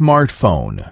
smartphone.